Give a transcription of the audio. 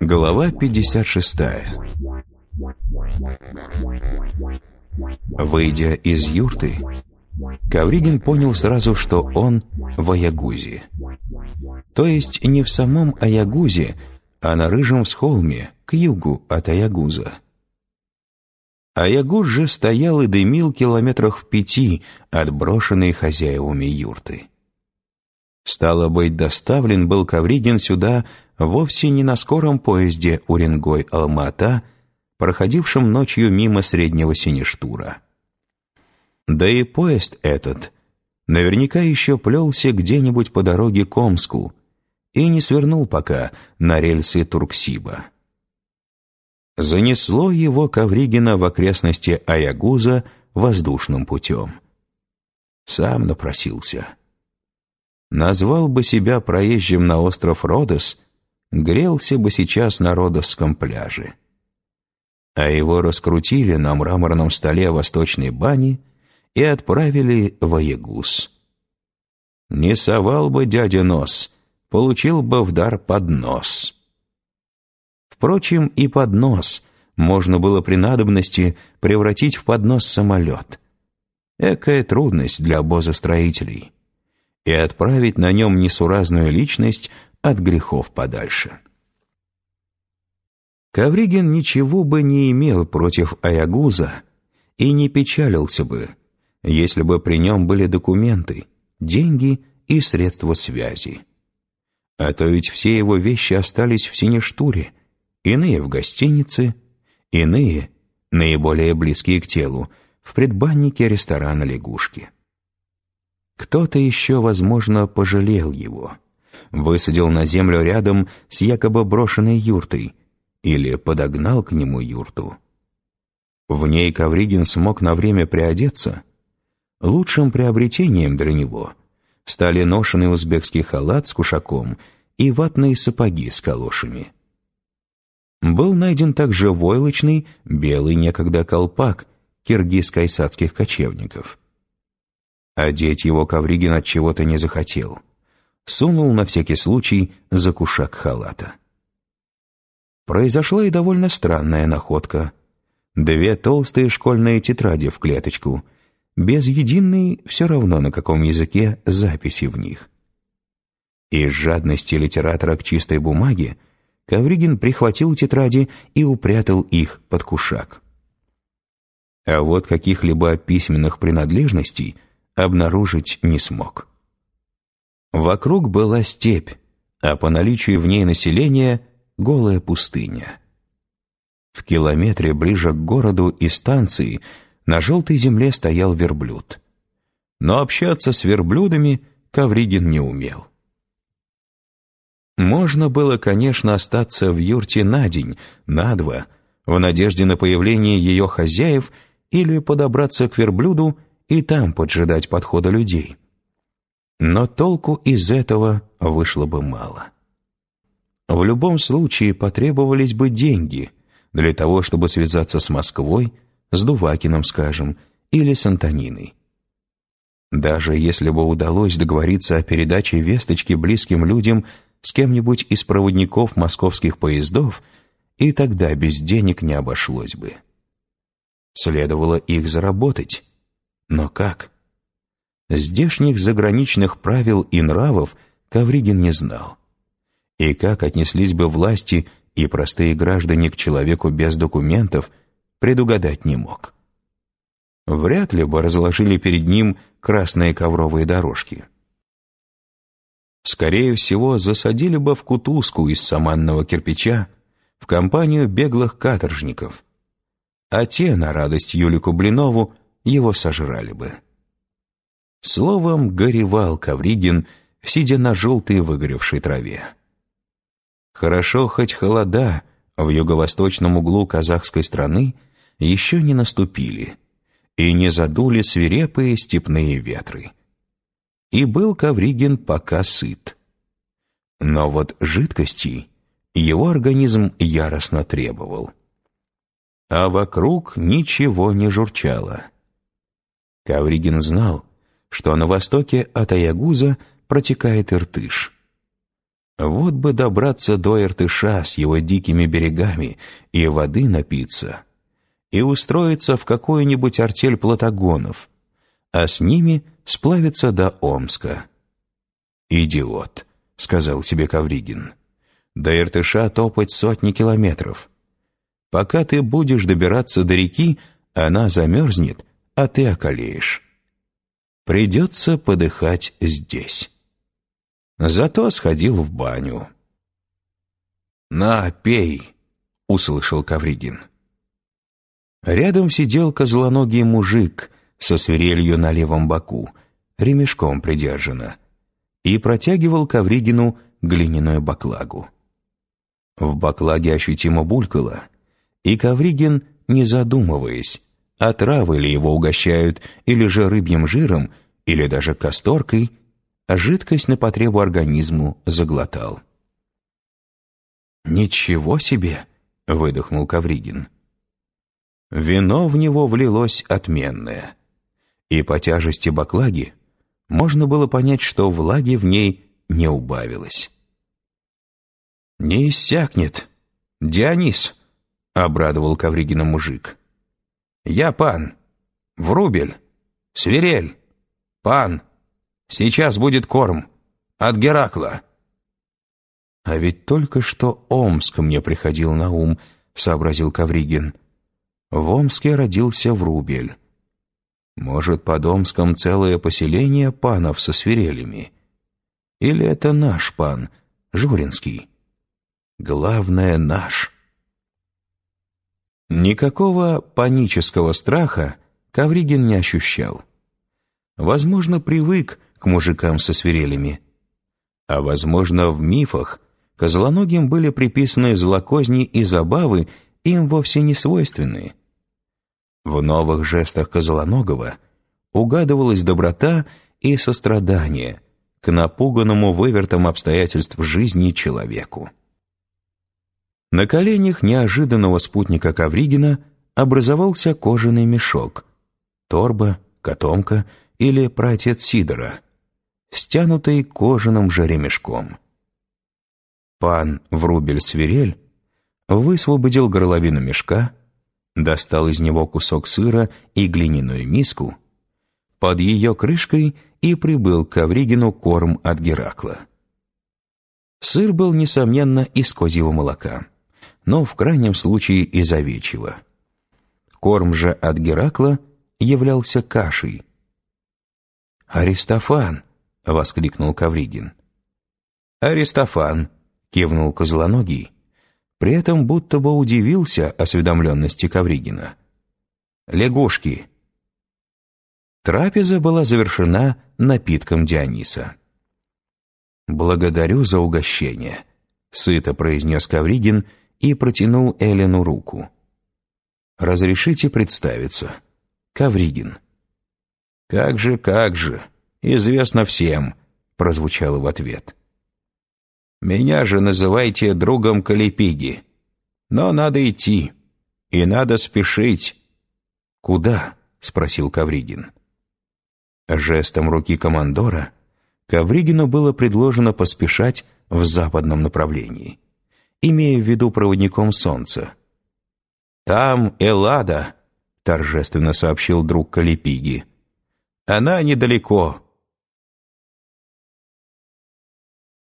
Глава 56 Выйдя из юрты, Ковригин понял сразу, что он в Аягузе. То есть не в самом Аягузе, а на Рыжем схолме, к югу от Аягуза. Аягуз же стоял и дымил километрах в пяти от брошенной хозяевами юрты. Стало быть, доставлен был Ковригин сюда вовсе не на скором поезде Уренгой-Алмата, проходившем ночью мимо Среднего Сиништура. Да и поезд этот наверняка еще плелся где-нибудь по дороге к Омску и не свернул пока на рельсы Турксиба. Занесло его Ковригина в окрестности Аягуза воздушным путем. Сам напросился. Назвал бы себя проезжим на остров Родос, грелся бы сейчас на Родосском пляже. А его раскрутили на мраморном столе восточной бани и отправили в Аягуз. Не совал бы дядя нос, получил бы в дар поднос. Впрочем, и поднос можно было при надобности превратить в поднос самолет. Экая трудность для обозостроителей. И отправить на нем несуразную личность от грехов подальше. Ковригин ничего бы не имел против Аягуза и не печалился бы, если бы при нем были документы, деньги и средства связи. А то ведь все его вещи остались в Синештуре, иные в гостинице, иные, наиболее близкие к телу, в предбаннике ресторана «Лягушки». Кто-то еще, возможно, пожалел его, высадил на землю рядом с якобы брошенной юртой или подогнал к нему юрту. В ней Ковригин смог на время приодеться — Лучшим приобретением для него стали ношеный узбекский халат с кушаком и ватные сапоги с калошами. Был найден также войлочный, белый некогда колпак киргиз-кайсадских кочевников. Одеть его Ковригин от чего-то не захотел. Сунул на всякий случай за кушак халата. Произошла и довольно странная находка. Две толстые школьные тетради в клеточку — без единой, все равно на каком языке, записи в них. Из жадности литератора к чистой бумаге Ковригин прихватил тетради и упрятал их под кушак. А вот каких-либо письменных принадлежностей обнаружить не смог. Вокруг была степь, а по наличию в ней населения — голая пустыня. В километре ближе к городу и станции — на желтой земле стоял верблюд. Но общаться с верблюдами Ковригин не умел. Можно было, конечно, остаться в юрте на день, на два, в надежде на появление ее хозяев или подобраться к верблюду и там поджидать подхода людей. Но толку из этого вышло бы мало. В любом случае потребовались бы деньги для того, чтобы связаться с Москвой, с Дувакиным, скажем, или с Антониной. Даже если бы удалось договориться о передаче весточки близким людям с кем-нибудь из проводников московских поездов, и тогда без денег не обошлось бы. Следовало их заработать. Но как? Здешних заграничных правил и нравов Ковригин не знал. И как отнеслись бы власти и простые граждане к человеку без документов – предугадать не мог. Вряд ли бы разложили перед ним красные ковровые дорожки. Скорее всего, засадили бы в кутузку из саманного кирпича в компанию беглых каторжников, а те, на радость Юлику Блинову, его сожрали бы. Словом, горевал Ковригин, сидя на желтой выгоревшей траве. Хорошо хоть холода в юго-восточном углу казахской страны еще не наступили и не задули свирепые степные ветры. И был Ковригин пока сыт. Но вот жидкостей его организм яростно требовал. а вокруг ничего не журчало. Кавригин знал, что на востоке от Аягуза протекает Иртыш. Вот бы добраться до Иртыша с его дикими берегами и воды напиться, и устроиться в какую-нибудь артель платагонов, а с ними сплавиться до Омска. «Идиот», — сказал себе Кавригин. «До Иртыша топать сотни километров. Пока ты будешь добираться до реки, она замерзнет, а ты околеешь. Придется подыхать здесь». Зато сходил в баню. «На, пей!» — услышал Кавригин. Рядом сидел козлоногий мужик со свирелью на левом боку, ремешком придержано, и протягивал Кавригину глиняную баклагу. В баклаге ощутимо булькало, и Кавригин, не задумываясь, отравы ли его угощают или же рыбьим жиром, или даже касторкой, а жидкость на потребу организму заглотал. «Ничего себе!» — выдохнул Кавригин. Вино в него влилось отменное, и по тяжести баклаги можно было понять, что влаги в ней не убавилось. «Не иссякнет, Дионис!» — обрадовал Кавригина мужик. «Я пан, Врубель, Свирель, пан!» Сейчас будет корм. От Геракла». «А ведь только что Омск мне приходил на ум», — сообразил Кавригин. «В Омске родился Врубель. Может, под Омском целое поселение панов со свирелями? Или это наш пан, Журинский? Главное, наш». Никакого панического страха Кавригин не ощущал. Возможно, привык к мужикам со свирелями. А, возможно, в мифах козлоногим были приписаны злокозни и забавы, им вовсе не свойственные. В новых жестах Козлоногова угадывалась доброта и сострадание к напуганному вывертом обстоятельств жизни человеку. На коленях неожиданного спутника Ковригина образовался кожаный мешок, торба, котомка или пратец Сидора, стянутый кожаным же ремешком. Пан Врубель-Свирель высвободил горловину мешка, достал из него кусок сыра и глиняную миску, под ее крышкой и прибыл к Ковригину корм от Геракла. Сыр был, несомненно, из козьего молока, но в крайнем случае из овечьего. Корм же от Геракла являлся кашей. «Аристофан!» — воскликнул Кавригин. «Аристофан!» — кивнул Козлоногий, при этом будто бы удивился осведомленности Кавригина. «Лягушки!» Трапеза была завершена напитком Диониса. «Благодарю за угощение», — сыто произнес Кавригин и протянул Элену руку. «Разрешите представиться. Кавригин». «Как же, как же!» известно всем», — прозвучало в ответ. «Меня же называйте другом Калипиги. Но надо идти, и надо спешить». «Куда?» — спросил Кавригин. Жестом руки командора Кавригину было предложено поспешать в западном направлении, имея в виду проводником солнца. «Там Эллада», — торжественно сообщил друг Калипиги. «Она недалеко,